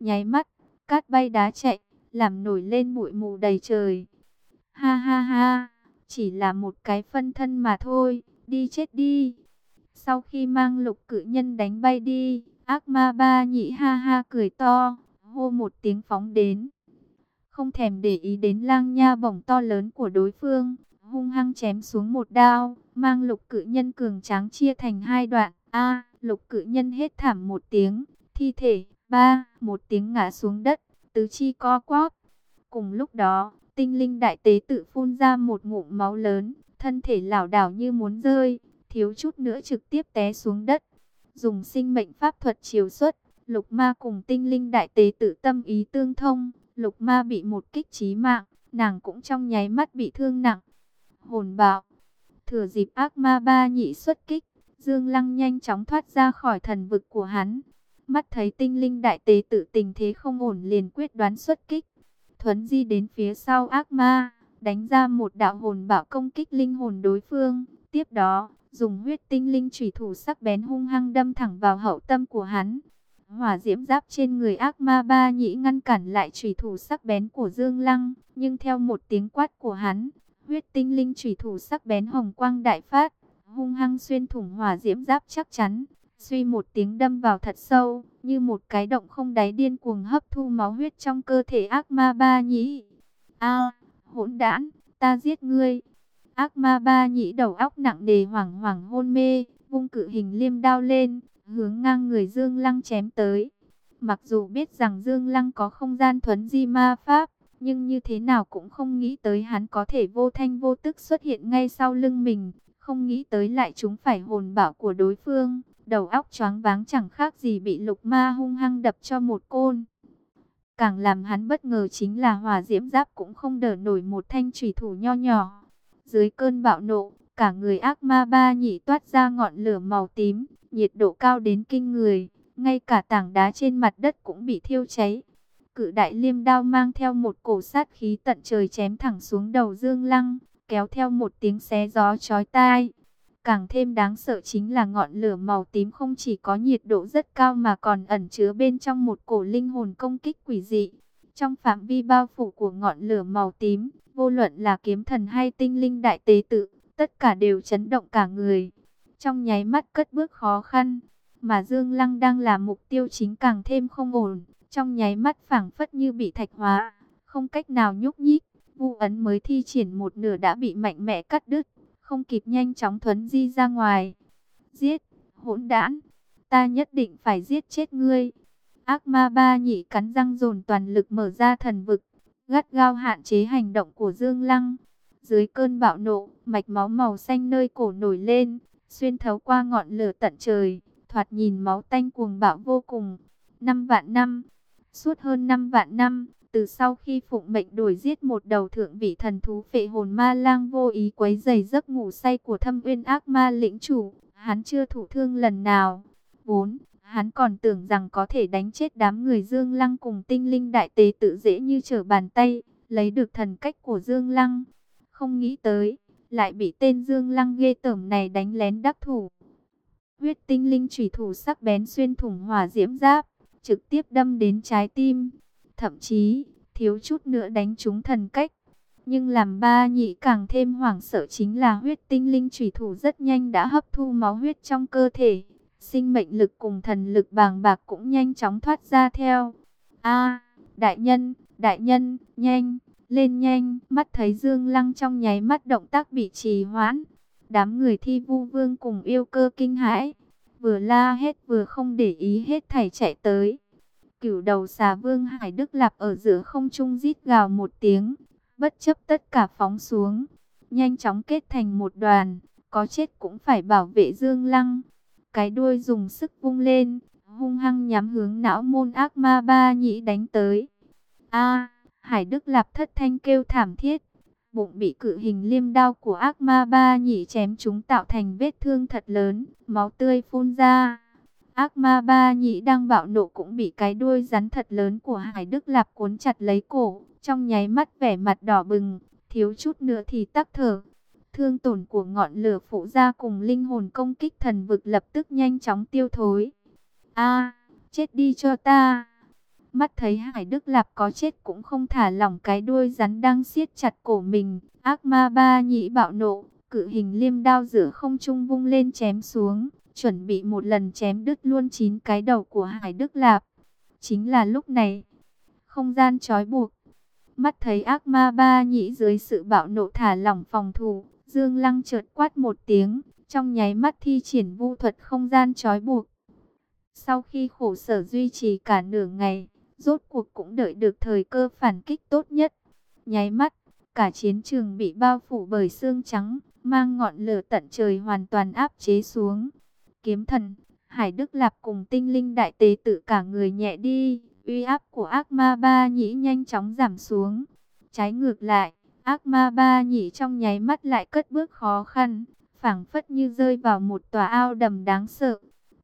Nháy mắt, cát bay đá chạy, làm nổi lên bụi mù đầy trời. Ha ha ha, chỉ là một cái phân thân mà thôi, đi chết đi. Sau khi mang lục cự nhân đánh bay đi, Ác ma ba nhị ha ha cười to, hô một tiếng phóng đến. Không thèm để ý đến lang nha bổng to lớn của đối phương, hung hăng chém xuống một đao, mang lục cự nhân cường tráng chia thành hai đoạn. A, lục cự nhân hết thảm một tiếng, thi thể, ba, một tiếng ngã xuống đất, tứ chi co quắp. Cùng lúc đó, tinh linh đại tế tự phun ra một ngụm máu lớn, thân thể lảo đảo như muốn rơi, thiếu chút nữa trực tiếp té xuống đất dùng sinh mệnh pháp thuật chiều xuất, lục ma cùng tinh linh đại tế tự tâm ý tương thông, lục ma bị một kích trí mạng, nàng cũng trong nháy mắt bị thương nặng. Hồn bạo, thừa dịp ác ma ba nhị xuất kích, Dương Lăng nhanh chóng thoát ra khỏi thần vực của hắn. Mắt thấy tinh linh đại tế tự tình thế không ổn liền quyết đoán xuất kích. Thuấn di đến phía sau ác ma, đánh ra một đạo hồn bạo công kích linh hồn đối phương. Tiếp đó, dùng huyết tinh linh chủy thủ sắc bén hung hăng đâm thẳng vào hậu tâm của hắn. Hỏa diễm giáp trên người ác ma ba nhĩ ngăn cản lại chủy thủ sắc bén của Dương Lăng, nhưng theo một tiếng quát của hắn, huyết tinh linh chủy thủ sắc bén hồng quang đại phát, hung hăng xuyên thủng hỏa diễm giáp chắc chắn, suy một tiếng đâm vào thật sâu, như một cái động không đáy điên cuồng hấp thu máu huyết trong cơ thể ác ma ba nhĩ. A, hỗn đản, ta giết ngươi. Ác ma ba nhĩ đầu óc nặng nề hoảng hoảng hôn mê, vung cự hình liêm đao lên, hướng ngang người Dương Lăng chém tới. Mặc dù biết rằng Dương Lăng có không gian thuấn di ma pháp, nhưng như thế nào cũng không nghĩ tới hắn có thể vô thanh vô tức xuất hiện ngay sau lưng mình, không nghĩ tới lại chúng phải hồn bảo của đối phương, đầu óc choáng váng chẳng khác gì bị lục ma hung hăng đập cho một côn. Càng làm hắn bất ngờ chính là hòa diễm giáp cũng không đỡ nổi một thanh trùy thủ nho nhỏ. Dưới cơn bạo nộ, cả người ác ma ba nhị toát ra ngọn lửa màu tím, nhiệt độ cao đến kinh người, ngay cả tảng đá trên mặt đất cũng bị thiêu cháy. Cự đại liêm đao mang theo một cổ sát khí tận trời chém thẳng xuống đầu Dương Lăng, kéo theo một tiếng xé gió chói tai. Càng thêm đáng sợ chính là ngọn lửa màu tím không chỉ có nhiệt độ rất cao mà còn ẩn chứa bên trong một cổ linh hồn công kích quỷ dị. Trong phạm vi bao phủ của ngọn lửa màu tím, vô luận là kiếm thần hay tinh linh đại tế tự, tất cả đều chấn động cả người. Trong nháy mắt cất bước khó khăn, mà Dương Lăng đang là mục tiêu chính càng thêm không ổn. Trong nháy mắt phảng phất như bị thạch hóa, không cách nào nhúc nhích, vu ấn mới thi triển một nửa đã bị mạnh mẽ cắt đứt không kịp nhanh chóng thuấn di ra ngoài. Giết, hỗn đản, ta nhất định phải giết chết ngươi. Ác ma ba nhị cắn răng dồn toàn lực mở ra thần vực, gắt gao hạn chế hành động của Dương Lăng. Dưới cơn bạo nộ, mạch máu màu xanh nơi cổ nổi lên, xuyên thấu qua ngọn lửa tận trời, thoạt nhìn máu tanh cuồng bạo vô cùng. Năm vạn năm, suốt hơn năm vạn năm, từ sau khi phụng mệnh đổi giết một đầu thượng vị thần thú phệ hồn ma lang vô ý quấy giày giấc ngủ say của thâm uyên ác ma lĩnh chủ, hắn chưa thủ thương lần nào. 4. Hắn còn tưởng rằng có thể đánh chết đám người Dương Lăng cùng tinh linh đại tế tự dễ như trở bàn tay, lấy được thần cách của Dương Lăng. Không nghĩ tới, lại bị tên Dương Lăng ghê tởm này đánh lén đắc thủ. Huyết tinh linh chủy thủ sắc bén xuyên thủng hỏa diễm giáp, trực tiếp đâm đến trái tim thậm chí thiếu chút nữa đánh trúng thần cách. Nhưng làm ba nhị càng thêm hoảng sợ chính là huyết tinh linh trùy thủ rất nhanh đã hấp thu máu huyết trong cơ thể. Sinh mệnh lực cùng thần lực bàng bạc cũng nhanh chóng thoát ra theo. a đại nhân, đại nhân, nhanh, lên nhanh. Mắt thấy Dương Lăng trong nháy mắt động tác bị trì hoãn. Đám người thi vu vương cùng yêu cơ kinh hãi. Vừa la hết vừa không để ý hết thảy chạy tới. Cửu đầu xà vương Hải Đức Lạp ở giữa không trung rít gào một tiếng, bất chấp tất cả phóng xuống, nhanh chóng kết thành một đoàn, có chết cũng phải bảo vệ Dương Lăng. Cái đuôi dùng sức vung lên, hung hăng nhắm hướng não môn ác ma ba nhĩ đánh tới. A, Hải Đức Lạp thất thanh kêu thảm thiết, bụng bị cự hình liêm đao của ác ma ba nhĩ chém chúng tạo thành vết thương thật lớn, máu tươi phun ra. Ác ma ba nhĩ đang bạo nộ cũng bị cái đuôi rắn thật lớn của Hải Đức Lạp cuốn chặt lấy cổ, trong nháy mắt vẻ mặt đỏ bừng, thiếu chút nữa thì tắc thở. Thương tổn của ngọn lửa phụ ra cùng linh hồn công kích thần vực lập tức nhanh chóng tiêu thối. A, chết đi cho ta. Mắt thấy Hải Đức Lạp có chết cũng không thả lỏng cái đuôi rắn đang siết chặt cổ mình. Ác ma ba nhĩ bạo nộ, cự hình liêm đao giữa không trung vung lên chém xuống chuẩn bị một lần chém đứt luôn chín cái đầu của Hải Đức Lạp. Chính là lúc này, không gian trói buộc, mắt thấy ác ma ba nhĩ dưới sự bạo nộ thả lỏng phòng thủ, Dương Lăng chợt quát một tiếng, trong nháy mắt thi triển vu thuật không gian trói buộc. Sau khi khổ sở duy trì cả nửa ngày, rốt cuộc cũng đợi được thời cơ phản kích tốt nhất. Nháy mắt, cả chiến trường bị bao phủ bởi xương trắng, mang ngọn lửa tận trời hoàn toàn áp chế xuống kiếm thần, Hải Đức Lạp cùng tinh linh đại tế tự cả người nhẹ đi, uy áp của ác ma ba nhĩ nhanh chóng giảm xuống. Trái ngược lại, ác ma ba nhị trong nháy mắt lại cất bước khó khăn, phảng phất như rơi vào một tòa ao đầm đáng sợ.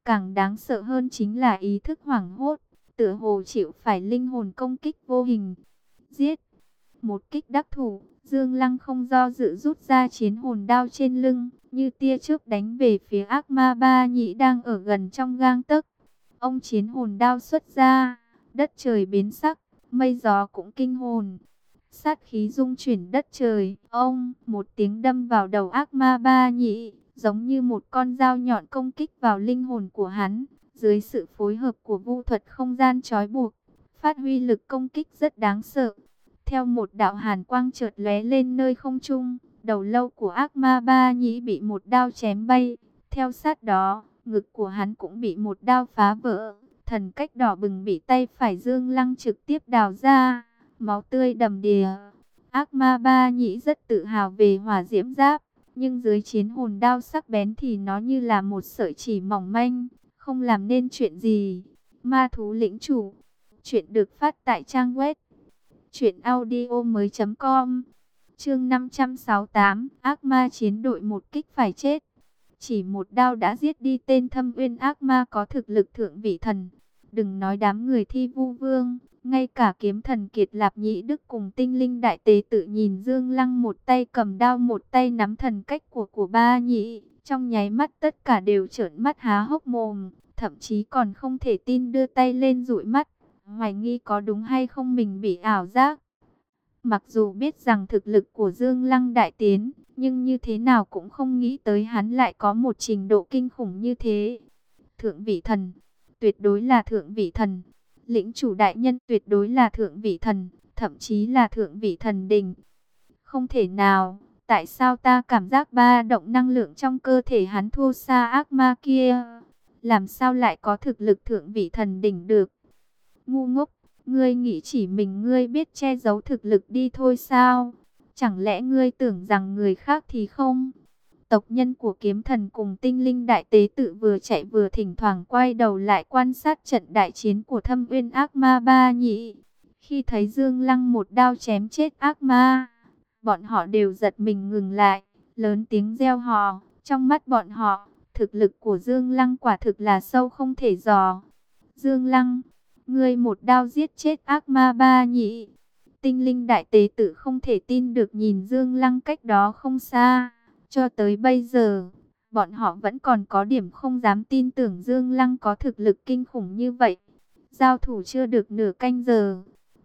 Càng đáng sợ hơn chính là ý thức hoảng hốt, tựa hồ chịu phải linh hồn công kích vô hình. Giết! Một kích đắc thủ, Dương Lăng không do dự rút ra chiến hồn đao trên lưng, như tia chớp đánh về phía ác ma ba nhị đang ở gần trong gang tấc. Ông chiến hồn đao xuất ra, đất trời biến sắc, mây gió cũng kinh hồn. Sát khí dung chuyển đất trời, ông một tiếng đâm vào đầu ác ma ba nhị, giống như một con dao nhọn công kích vào linh hồn của hắn. Dưới sự phối hợp của vu thuật không gian trói buộc, phát huy lực công kích rất đáng sợ. Theo một đạo hàn quang chợt lóe lên nơi không trung, đầu lâu của ác ma ba nhĩ bị một đao chém bay. Theo sát đó, ngực của hắn cũng bị một đao phá vỡ. Thần cách đỏ bừng bị tay phải dương lăng trực tiếp đào ra, máu tươi đầm đìa. Ác ma ba nhĩ rất tự hào về hỏa diễm giáp, nhưng dưới chiến hồn đao sắc bén thì nó như là một sợi chỉ mỏng manh, không làm nên chuyện gì. Ma thú lĩnh chủ. Chuyện được phát tại trang web. Chuyện audio mới com. Chương 568. Ác ma chiến đội một kích phải chết. Chỉ một đao đã giết đi tên thâm uyên ác ma có thực lực thượng vị thần. Đừng nói đám người thi vu vương. Ngay cả kiếm thần kiệt lạp nhĩ đức cùng tinh linh đại tế tự nhìn Dương Lăng một tay cầm đao một tay nắm thần cách của của ba nhị Trong nháy mắt tất cả đều trợn mắt há hốc mồm thậm chí còn không thể tin đưa tay lên dụi mắt, hoài nghi có đúng hay không mình bị ảo giác. Mặc dù biết rằng thực lực của Dương Lăng đại tiến, nhưng như thế nào cũng không nghĩ tới hắn lại có một trình độ kinh khủng như thế. Thượng vị thần, tuyệt đối là thượng vị thần. Lĩnh chủ đại nhân tuyệt đối là thượng vị thần, thậm chí là thượng vị thần đình. Không thể nào, tại sao ta cảm giác ba động năng lượng trong cơ thể hắn thua xa ác ma kia? làm sao lại có thực lực thượng vị thần đỉnh được? Ngu ngốc, ngươi nghĩ chỉ mình ngươi biết che giấu thực lực đi thôi sao? Chẳng lẽ ngươi tưởng rằng người khác thì không? Tộc nhân của kiếm thần cùng tinh linh đại tế tự vừa chạy vừa thỉnh thoảng quay đầu lại quan sát trận đại chiến của thâm uyên ác ma ba nhị. Khi thấy Dương Lăng một đao chém chết ác ma, bọn họ đều giật mình ngừng lại, lớn tiếng reo hò, trong mắt bọn họ Thực lực của Dương Lăng quả thực là sâu không thể dò. Dương Lăng, ngươi một đao giết chết ác ma ba nhị. Tinh linh đại tế tử không thể tin được nhìn Dương Lăng cách đó không xa. Cho tới bây giờ, bọn họ vẫn còn có điểm không dám tin tưởng Dương Lăng có thực lực kinh khủng như vậy. Giao thủ chưa được nửa canh giờ.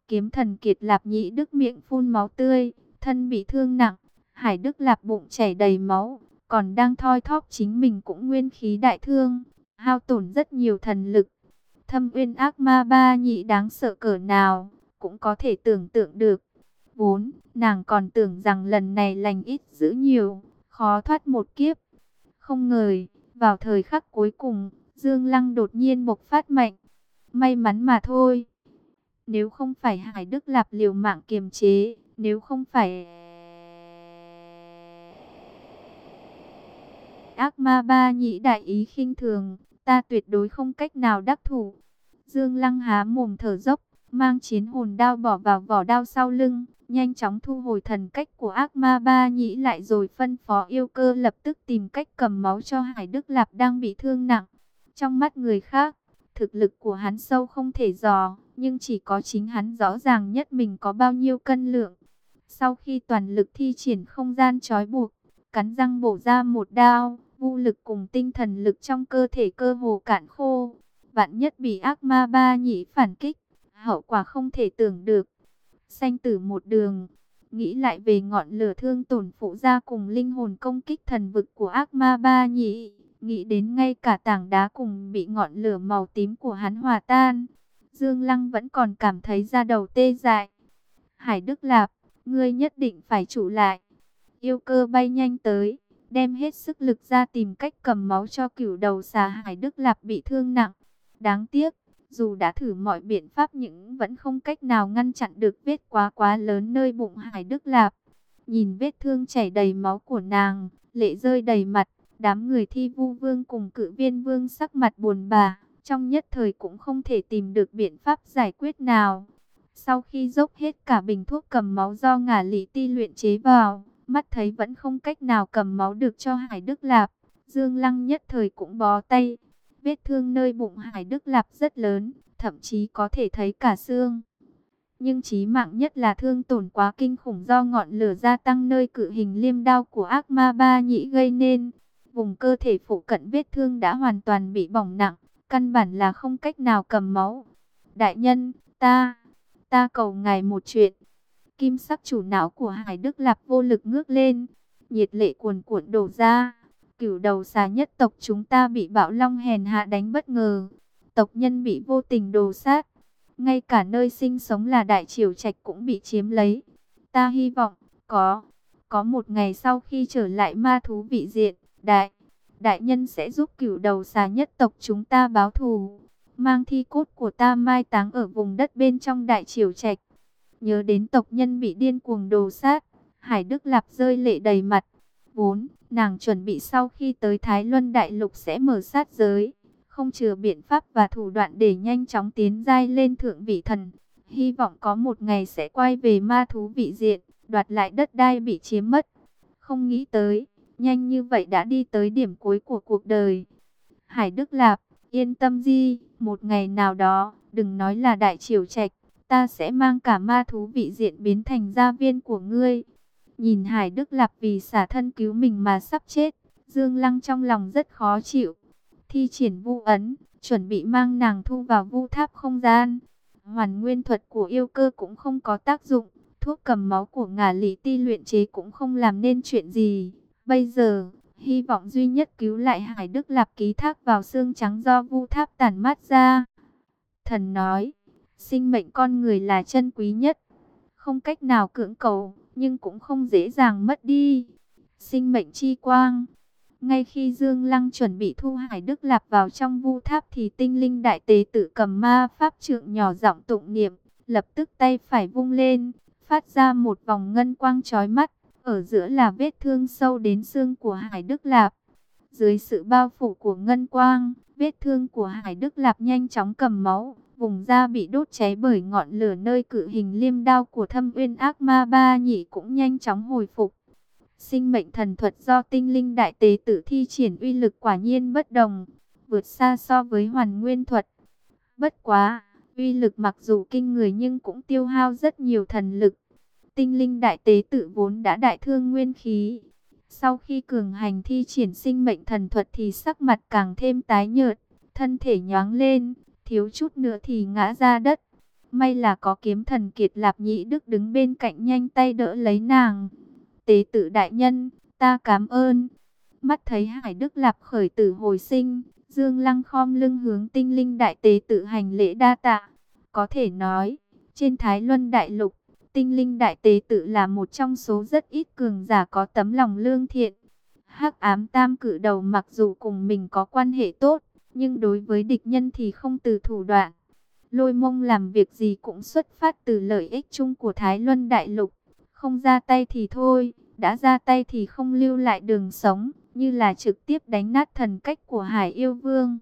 Kiếm thần kiệt lạp nhị đức miệng phun máu tươi, thân bị thương nặng. Hải Đức Lạp bụng chảy đầy máu, còn đang thoi thóp chính mình cũng nguyên khí đại thương, hao tổn rất nhiều thần lực. Thâm uyên ác ma ba nhị đáng sợ cỡ nào, cũng có thể tưởng tượng được. Vốn, nàng còn tưởng rằng lần này lành ít giữ nhiều, khó thoát một kiếp. Không ngờ, vào thời khắc cuối cùng, Dương Lăng đột nhiên bộc phát mạnh. May mắn mà thôi. Nếu không phải Hải Đức Lạp liều mạng kiềm chế, nếu không phải... ác ma ba nhĩ đại ý khinh thường, ta tuyệt đối không cách nào đắc thủ. Dương Lăng há mồm thở dốc, mang chiến hồn đao bỏ vào vỏ đao sau lưng, nhanh chóng thu hồi thần cách của ác ma ba nhĩ lại rồi phân phó yêu cơ lập tức tìm cách cầm máu cho Hải Đức Lạp đang bị thương nặng. Trong mắt người khác, thực lực của hắn sâu không thể dò, nhưng chỉ có chính hắn rõ ràng nhất mình có bao nhiêu cân lượng. Sau khi toàn lực thi triển không gian trói buộc, cắn răng bổ ra một đao, vô lực cùng tinh thần lực trong cơ thể cơ hồ cạn khô. Vạn nhất bị ác ma ba nhĩ phản kích, hậu quả không thể tưởng được. Sanh tử một đường, nghĩ lại về ngọn lửa thương tổn phụ ra cùng linh hồn công kích thần vực của ác ma ba nhị, Nghĩ đến ngay cả tảng đá cùng bị ngọn lửa màu tím của hắn hòa tan. Dương Lăng vẫn còn cảm thấy da đầu tê dại. Hải Đức Lạp, ngươi nhất định phải trụ lại. Yêu cơ bay nhanh tới đem hết sức lực ra tìm cách cầm máu cho cửu đầu xà Hải Đức Lạp bị thương nặng. Đáng tiếc, dù đã thử mọi biện pháp nhưng vẫn không cách nào ngăn chặn được vết quá quá lớn nơi bụng Hải Đức Lạp. Nhìn vết thương chảy đầy máu của nàng, lệ rơi đầy mặt, đám người thi vu vương cùng cự viên vương sắc mặt buồn bà, trong nhất thời cũng không thể tìm được biện pháp giải quyết nào. Sau khi dốc hết cả bình thuốc cầm máu do ngả lý ti luyện chế vào, mắt thấy vẫn không cách nào cầm máu được cho Hải Đức Lạp. Dương Lăng nhất thời cũng bó tay. Vết thương nơi bụng Hải Đức Lạp rất lớn, thậm chí có thể thấy cả xương. Nhưng chí mạng nhất là thương tổn quá kinh khủng do ngọn lửa gia tăng nơi cự hình liêm đao của ác ma ba nhĩ gây nên. Vùng cơ thể phụ cận vết thương đã hoàn toàn bị bỏng nặng, căn bản là không cách nào cầm máu. Đại nhân, ta, ta cầu ngài một chuyện. Kim sắc chủ não của Hải Đức Lạp vô lực ngước lên, nhiệt lệ cuồn cuộn đổ ra. Cửu đầu xà nhất tộc chúng ta bị bạo long hèn hạ đánh bất ngờ. Tộc nhân bị vô tình đồ sát. Ngay cả nơi sinh sống là đại triều trạch cũng bị chiếm lấy. Ta hy vọng có, có một ngày sau khi trở lại ma thú vị diện, đại, đại nhân sẽ giúp cửu đầu xà nhất tộc chúng ta báo thù. Mang thi cốt của ta mai táng ở vùng đất bên trong đại triều trạch. Nhớ đến tộc nhân bị điên cuồng đồ sát, Hải Đức Lạp rơi lệ đầy mặt. Vốn, nàng chuẩn bị sau khi tới Thái Luân Đại Lục sẽ mở sát giới, không chừa biện pháp và thủ đoạn để nhanh chóng tiến giai lên thượng vị thần. Hy vọng có một ngày sẽ quay về ma thú vị diện, đoạt lại đất đai bị chiếm mất. Không nghĩ tới, nhanh như vậy đã đi tới điểm cuối của cuộc đời. Hải Đức Lạp, yên tâm di, một ngày nào đó, đừng nói là đại triều trạch, ta sẽ mang cả ma thú vị diện biến thành gia viên của ngươi. Nhìn Hải Đức Lạp vì xả thân cứu mình mà sắp chết, Dương Lăng trong lòng rất khó chịu. Thi triển vu ấn, chuẩn bị mang nàng thu vào vu tháp không gian. Hoàn nguyên thuật của yêu cơ cũng không có tác dụng, thuốc cầm máu của ngả lý ti luyện chế cũng không làm nên chuyện gì. Bây giờ, hy vọng duy nhất cứu lại Hải Đức Lạp ký thác vào xương trắng do vu tháp tàn mát ra. Thần nói, sinh mệnh con người là chân quý nhất, không cách nào cưỡng cầu, nhưng cũng không dễ dàng mất đi. Sinh mệnh chi quang. Ngay khi Dương Lăng chuẩn bị thu Hải Đức Lạp vào trong vu tháp thì tinh linh đại tế tử cầm ma pháp trượng nhỏ giọng tụng niệm, lập tức tay phải vung lên, phát ra một vòng ngân quang chói mắt, ở giữa là vết thương sâu đến xương của Hải Đức Lạp. Dưới sự bao phủ của ngân quang, vết thương của Hải Đức Lạp nhanh chóng cầm máu, vùng da bị đốt cháy bởi ngọn lửa nơi cự hình liêm đao của thâm uyên ác ma ba nhị cũng nhanh chóng hồi phục. Sinh mệnh thần thuật do tinh linh đại tế tử thi triển uy lực quả nhiên bất đồng, vượt xa so với hoàn nguyên thuật. Bất quá, uy lực mặc dù kinh người nhưng cũng tiêu hao rất nhiều thần lực. Tinh linh đại tế tử vốn đã đại thương nguyên khí. Sau khi cường hành thi triển sinh mệnh thần thuật thì sắc mặt càng thêm tái nhợt, thân thể nhoáng lên, thiếu chút nữa thì ngã ra đất. May là có kiếm thần kiệt lạp nhị đức đứng bên cạnh nhanh tay đỡ lấy nàng. Tế tử đại nhân, ta cảm ơn. Mắt thấy hải đức lạp khởi tử hồi sinh, dương lăng khom lưng hướng tinh linh đại tế tự hành lễ đa tạ. Có thể nói, trên Thái Luân Đại Lục, tinh linh đại tế tự là một trong số rất ít cường giả có tấm lòng lương thiện. hắc ám tam cử đầu mặc dù cùng mình có quan hệ tốt, nhưng đối với địch nhân thì không từ thủ đoạn. Lôi mông làm việc gì cũng xuất phát từ lợi ích chung của Thái Luân Đại Lục. Không ra tay thì thôi, đã ra tay thì không lưu lại đường sống, như là trực tiếp đánh nát thần cách của Hải Yêu Vương.